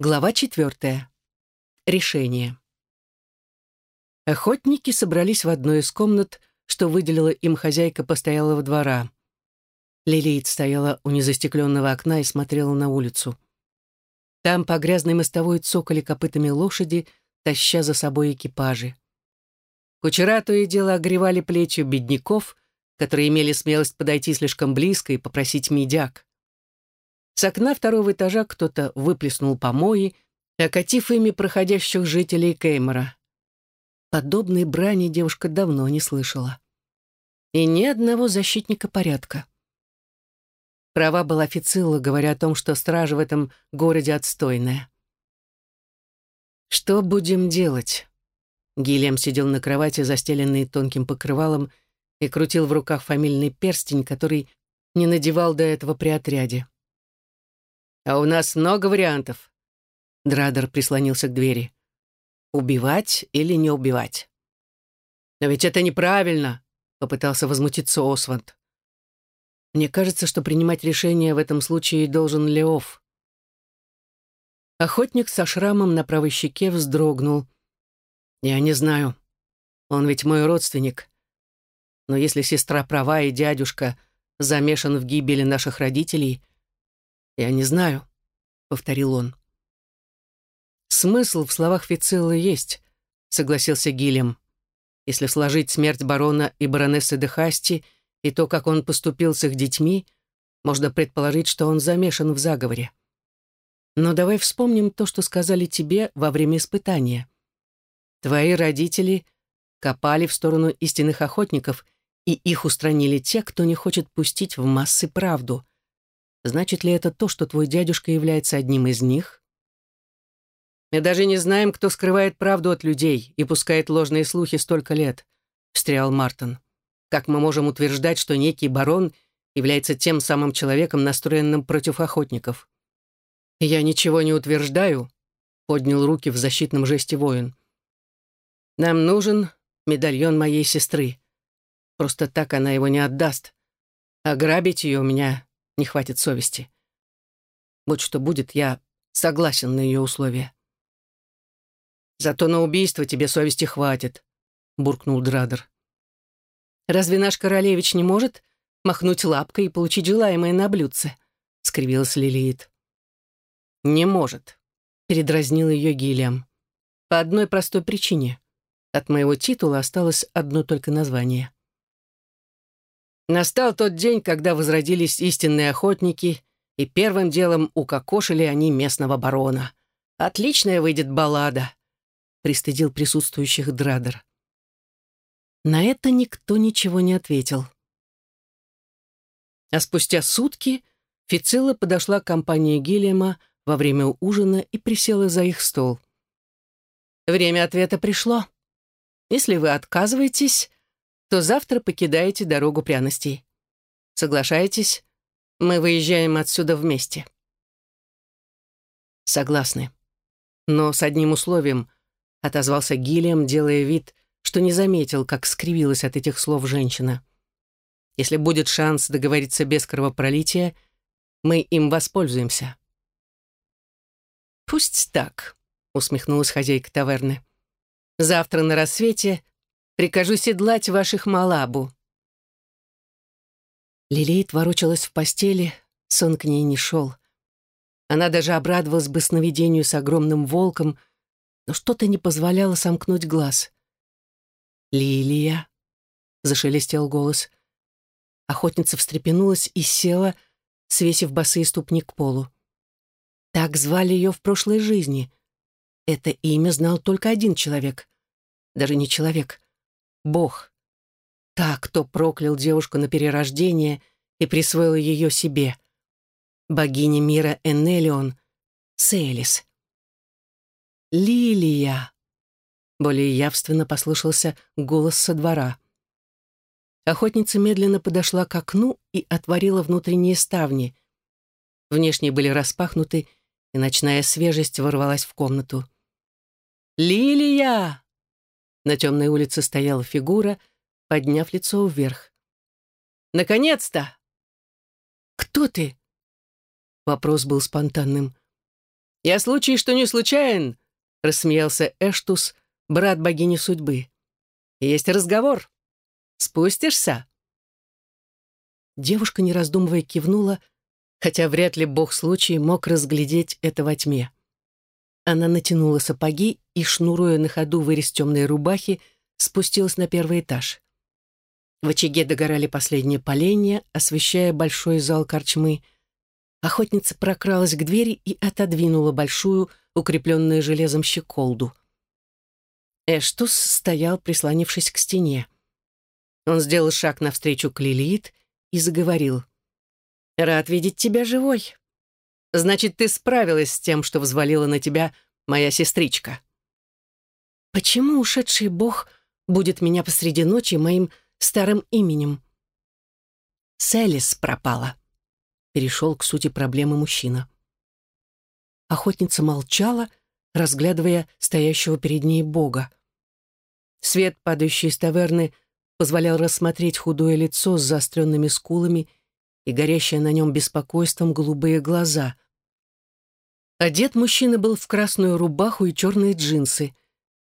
Глава четвертая. Решение. Охотники собрались в одной из комнат, что выделила им хозяйка постоялого двора. Лилит стояла у незастекленного окна и смотрела на улицу. Там по грязной мостовой цокали копытами лошади, таща за собой экипажи. Кучера то и дело огревали плечи бедняков, которые имели смелость подойти слишком близко и попросить медяк. С окна второго этажа кто-то выплеснул помои, окатив ими проходящих жителей Кеймора. Подобной брани девушка давно не слышала. И ни одного защитника порядка. Права была Фицилла, говоря о том, что стража в этом городе отстойная. «Что будем делать?» Гильям сидел на кровати, застеленной тонким покрывалом, и крутил в руках фамильный перстень, который не надевал до этого при отряде. А у нас много вариантов. Драдер прислонился к двери. Убивать или не убивать? Но ведь это неправильно, попытался возмутиться Осванд. Мне кажется, что принимать решение в этом случае должен Леоф. Охотник со шрамом на правой щеке вздрогнул. Я не знаю. Он ведь мой родственник. Но если сестра права и дядюшка замешан в гибели наших родителей, «Я не знаю», — повторил он. «Смысл в словах Фициллы есть», — согласился Гилем. «Если сложить смерть барона и баронессы де Хасти и то, как он поступил с их детьми, можно предположить, что он замешан в заговоре. Но давай вспомним то, что сказали тебе во время испытания. Твои родители копали в сторону истинных охотников, и их устранили те, кто не хочет пустить в массы правду. Значит ли это то, что твой дядюшка является одним из них? Мы даже не знаем, кто скрывает правду от людей и пускает ложные слухи столько лет, встрял Мартин. Как мы можем утверждать, что некий барон является тем самым человеком, настроенным против охотников? Я ничего не утверждаю, поднял руки в защитном жесте воин. Нам нужен медальон моей сестры. Просто так она его не отдаст. Ограбить ее у меня не хватит совести. Вот что будет, я согласен на ее условия. «Зато на убийство тебе совести хватит», — буркнул Драдер. «Разве наш королевич не может махнуть лапкой и получить желаемое на блюдце?» — скривилась Лилиит. «Не может», — передразнил ее Гильям. «По одной простой причине. От моего титула осталось одно только название». Настал тот день, когда возродились истинные охотники, и первым делом укокошили они местного барона. Отличная выйдет баллада, пристыдил присутствующих Драдер. На это никто ничего не ответил. А спустя сутки Фицилла подошла к компании Гиллиама во время ужина и присела за их стол. «Время ответа пришло. Если вы отказываетесь, то завтра покидаете дорогу пряностей. Соглашаетесь? Мы выезжаем отсюда вместе. Согласны. Но с одним условием, отозвался Гиллиам, делая вид, что не заметил, как скривилась от этих слов женщина. Если будет шанс договориться без кровопролития, мы им воспользуемся. «Пусть так», — усмехнулась хозяйка таверны. «Завтра на рассвете Прикажу седлать ваших малабу». Лилейт ворочалась в постели, сон к ней не шел. Она даже обрадовалась бы сновидению с огромным волком, но что-то не позволяло сомкнуть глаз. «Лилия», — зашелестел голос. Охотница встрепенулась и села, свесив босые ступни к полу. Так звали ее в прошлой жизни. Это имя знал только один человек. Даже не человек, Бог. Так, кто проклял девушку на перерождение и присвоил ее себе. Богиня мира Энелион, Селис. «Лилия!» Более явственно послышался голос со двора. Охотница медленно подошла к окну и отворила внутренние ставни. Внешние были распахнуты, и ночная свежесть ворвалась в комнату. «Лилия!» На темной улице стояла фигура, подняв лицо вверх. «Наконец-то!» «Кто ты?» Вопрос был спонтанным. «Я случай, что не случайен», — рассмеялся Эштус, брат богини судьбы. «Есть разговор. Спустишься?» Девушка, не раздумывая, кивнула, хотя вряд ли бог случай мог разглядеть это во тьме. Она натянула сапоги и, шнуруя на ходу вырез темной рубахи, спустилась на первый этаж. В очаге догорали последние поленья, освещая большой зал корчмы. Охотница прокралась к двери и отодвинула большую, укрепленную железом щеколду. Эштус стоял, прислонившись к стене. Он сделал шаг навстречу к Лилит и заговорил. «Рад видеть тебя живой. Значит, ты справилась с тем, что взвалила на тебя моя сестричка». «Почему ушедший бог будет меня посреди ночи моим старым именем. Селис пропала. Перешел к сути проблемы мужчина. Охотница молчала, разглядывая стоящего перед ней бога. Свет, падающий из таверны, позволял рассмотреть худое лицо с заостренными скулами и горящее на нем беспокойством голубые глаза. Одет мужчина был в красную рубаху и черные джинсы.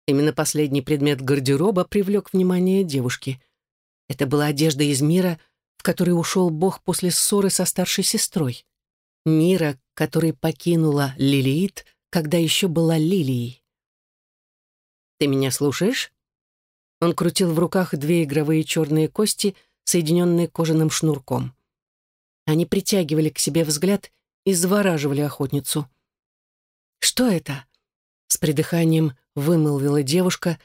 Именно последний предмет гардероба привлек внимание девушки — это была одежда из мира, в который ушел Бог после ссоры со старшей сестрой. Мира, который покинула Лилиит, когда еще была Лилией. «Ты меня слушаешь?» Он крутил в руках две игровые черные кости, соединенные кожаным шнурком. Они притягивали к себе взгляд и завораживали охотницу. «Что это?» — с придыханием вымолвила девушка.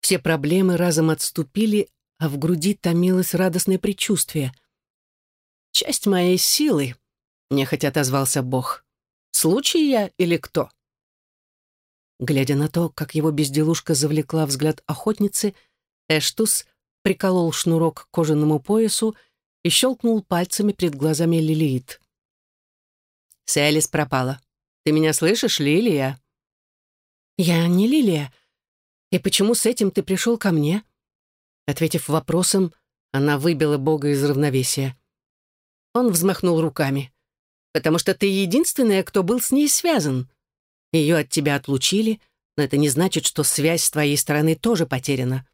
Все проблемы разом отступили, а в груди томилось радостное предчувствие. «Часть моей силы», — нехотя отозвался Бог. «Случай я или кто?» Глядя на то, как его безделушка завлекла взгляд охотницы, Эштус приколол шнурок к кожаному поясу и щелкнул пальцами перед глазами Лилит. «Селис пропала. Ты меня слышишь, Лилия?» «Я не Лилия. И почему с этим ты пришел ко мне?» Ответив вопросом, она выбила Бога из равновесия. Он взмахнул руками. «Потому что ты единственная, кто был с ней связан. Ее от тебя отлучили, но это не значит, что связь с твоей стороны тоже потеряна.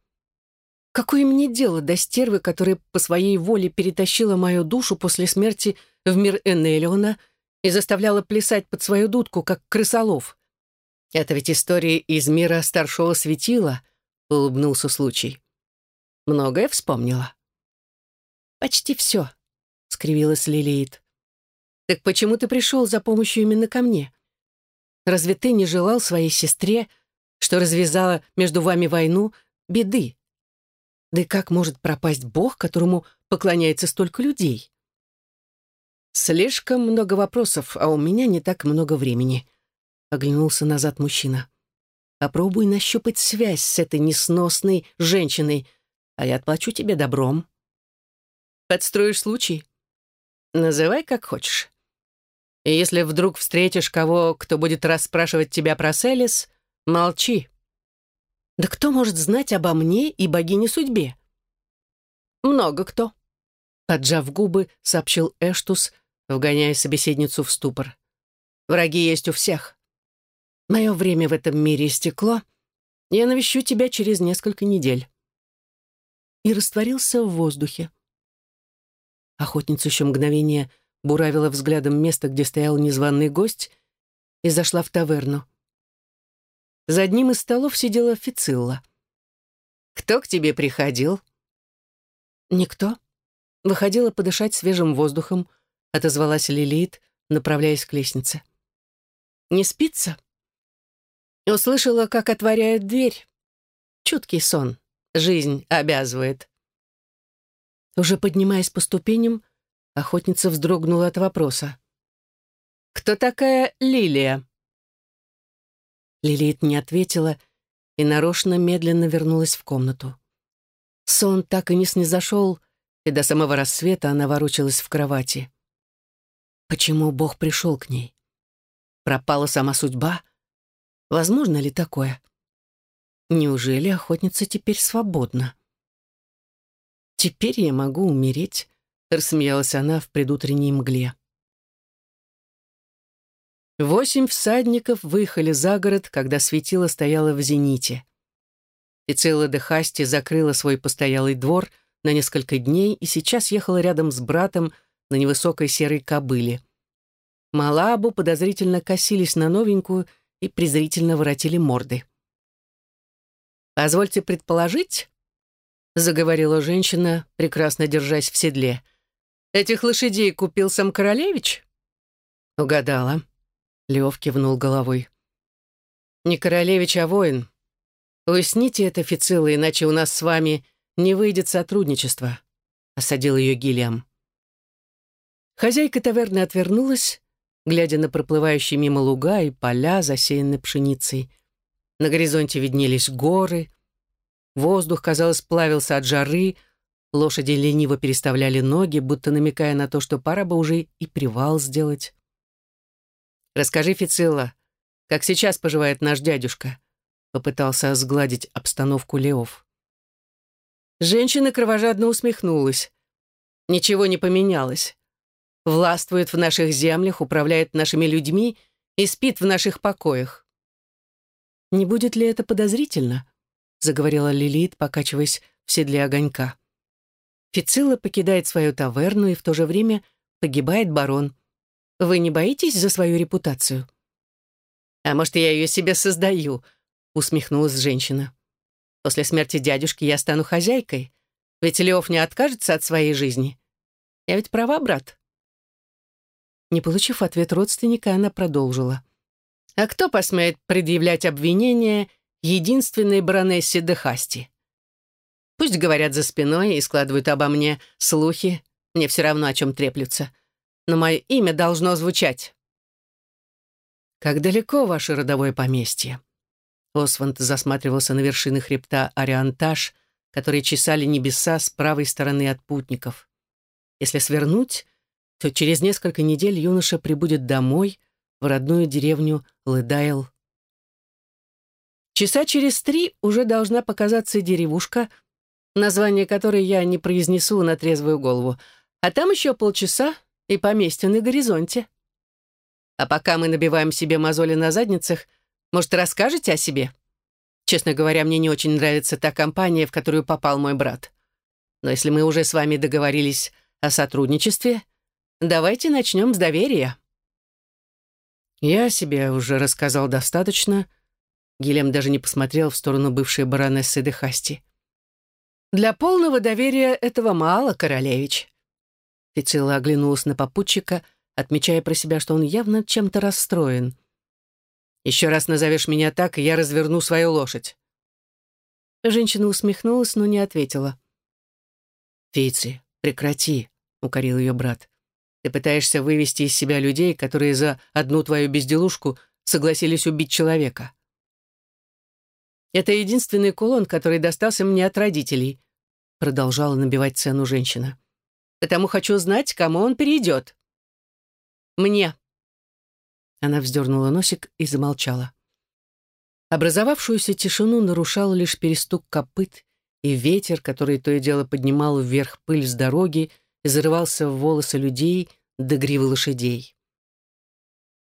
Какое мне дело до стервы, которая по своей воле перетащила мою душу после смерти в мир Энелиона и заставляла плясать под свою дудку, как крысолов? Это ведь история из мира старшего светила», — улыбнулся случай. Многое вспомнила?» «Почти все», — скривилась Лилиит. «Так почему ты пришел за помощью именно ко мне? Разве ты не желал своей сестре, что развязала между вами войну, беды? Да и как может пропасть Бог, которому поклоняется столько людей?» «Слишком много вопросов, а у меня не так много времени», — оглянулся назад мужчина. «Попробуй нащупать связь с этой несносной женщиной, а я отплачу тебе добром. Подстроишь случай? Называй как хочешь. И если вдруг встретишь кого, кто будет расспрашивать тебя про Селис, молчи. Да кто может знать обо мне и богине судьбе? Много кто. Поджав губы, сообщил Эштус, вгоняя собеседницу в ступор. Враги есть у всех. Мое время в этом мире истекло. Я навещу тебя через несколько недель и растворился в воздухе. Охотница еще мгновение буравила взглядом место, где стоял незваный гость, и зашла в таверну. За одним из столов сидела Фицилла. «Кто к тебе приходил?» «Никто». Выходила подышать свежим воздухом, отозвалась Лилит, направляясь к лестнице. «Не спится?» Услышала, как отворяют дверь. Чуткий сон. Жизнь обязывает. Уже поднимаясь по ступеням, охотница вздрогнула от вопроса. «Кто такая Лилия?» Лилит не ответила и нарочно медленно вернулась в комнату. Сон так и не снизошел, и до самого рассвета она ворочалась в кровати. Почему Бог пришел к ней? Пропала сама судьба? Возможно ли такое? Неужели охотница теперь свободна? «Теперь я могу умереть», — рассмеялась она в предутренней мгле. Восемь всадников выехали за город, когда светило стояло в зените. Фицилла де Хасти закрыла свой постоялый двор на несколько дней и сейчас ехала рядом с братом на невысокой серой кобыле. Малабу подозрительно косились на новенькую и презрительно воротили морды. «Позвольте предположить», — заговорила женщина, прекрасно держась в седле, «этих лошадей купил сам королевич?» «Угадала», — Лев кивнул головой. «Не королевич, а воин. Уясните это, Фицилла, иначе у нас с вами не выйдет сотрудничество», — осадил ее Гильям. Хозяйка таверны отвернулась, глядя на проплывающие мимо луга и поля, засеянные пшеницей. На горизонте виднелись горы. Воздух, казалось, плавился от жары. Лошади лениво переставляли ноги, будто намекая на то, что пора бы уже и привал сделать. «Расскажи, Фицилла, как сейчас поживает наш дядюшка?» Попытался сгладить обстановку Леов. Женщина кровожадно усмехнулась. «Ничего не поменялось властвует в наших землях, управляет нашими людьми и спит в наших покоях. «Не будет ли это подозрительно?» — заговорила Лилит, покачиваясь в седле огонька. Фицилла покидает свою таверну, и в то же время погибает барон. Вы не боитесь за свою репутацию? «А может, я ее себе создаю?» — усмехнулась женщина. «После смерти дядюшки я стану хозяйкой, ведь Леов не откажется от своей жизни. Я ведь права, брат?» Не получив ответ родственника, она продолжила. «А кто посмеет предъявлять обвинение единственной баронессе Дехасти? Пусть говорят за спиной и складывают обо мне слухи, мне все равно, о чем треплются. Но мое имя должно звучать». «Как далеко ваше родовое поместье?» Осванд засматривался на вершины хребта Ариантаж, которые чесали небеса с правой стороны от путников. Если свернуть, то через несколько недель юноша прибудет домой, в родную деревню Лыдайл. Часа через три уже должна показаться деревушка, название которой я не произнесу на трезвую голову, а там еще полчаса и поместье на горизонте. А пока мы набиваем себе мозоли на задницах, может, расскажете о себе? Честно говоря, мне не очень нравится та компания, в которую попал мой брат. Но если мы уже с вами договорились о сотрудничестве, Давайте начнем с доверия. Я себе уже рассказал достаточно. Гилем даже не посмотрел в сторону бывшей баронессы де Хасти. Для полного доверия этого мало, королевич. Фицилла оглянулась на попутчика, отмечая про себя, что он явно чем-то расстроен. «Еще раз назовешь меня так, и я разверну свою лошадь». Женщина усмехнулась, но не ответила. «Фици, прекрати», — укорил ее брат. Ты пытаешься вывести из себя людей, которые за одну твою безделушку согласились убить человека. Это единственный кулон, который достался мне от родителей, продолжала набивать цену женщина. Потому хочу знать, кому он перейдет. Мне. Она вздернула носик и замолчала. Образовавшуюся тишину нарушал лишь перестук копыт и ветер, который то и дело поднимал вверх пыль с дороги и зарывался в волосы людей до гривы лошадей.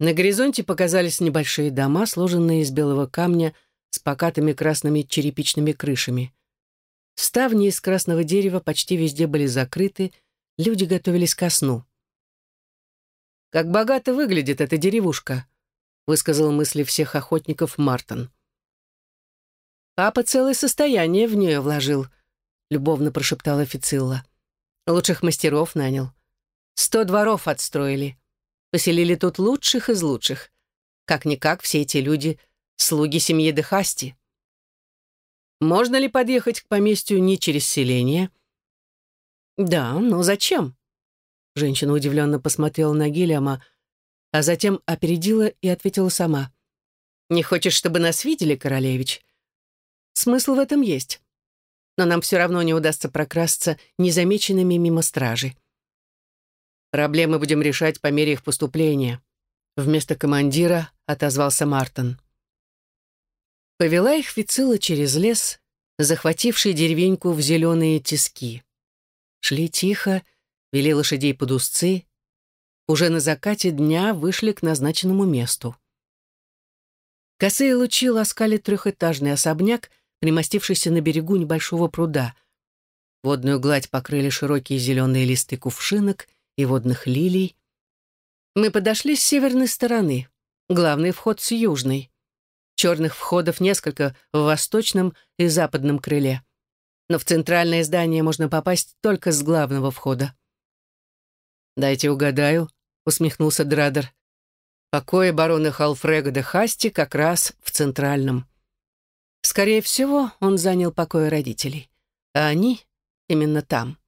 На горизонте показались небольшие дома, сложенные из белого камня с покатыми красными черепичными крышами. Ставни из красного дерева почти везде были закрыты, люди готовились ко сну. «Как богато выглядит эта деревушка», — высказал мысли всех охотников Мартон. «Папа целое состояние в нее вложил», — любовно прошептала Фицилла. Лучших мастеров нанял. Сто дворов отстроили. Поселили тут лучших из лучших. Как-никак все эти люди — слуги семьи Дехасти. Можно ли подъехать к поместью не через селение? Да, но зачем? Женщина удивленно посмотрела на Гильяма, а затем опередила и ответила сама. «Не хочешь, чтобы нас видели, королевич?» «Смысл в этом есть но нам все равно не удастся прокрасться незамеченными мимо стражи. Проблемы будем решать по мере их поступления. Вместо командира отозвался Мартин. Повела их Фицила через лес, захвативший деревеньку в зеленые тиски. Шли тихо, вели лошадей под узцы. уже на закате дня вышли к назначенному месту. Косые лучи ласкали трехэтажный особняк, примостившийся на берегу небольшого пруда. Водную гладь покрыли широкие зеленые листы кувшинок и водных лилий. Мы подошли с северной стороны, главный вход с южной. Черных входов несколько в восточном и западном крыле. Но в центральное здание можно попасть только с главного входа. «Дайте угадаю», — усмехнулся Драдер. «Покои барона Халфрега де Хасти как раз в центральном». Скорее всего, он занял покои родителей, а они именно там.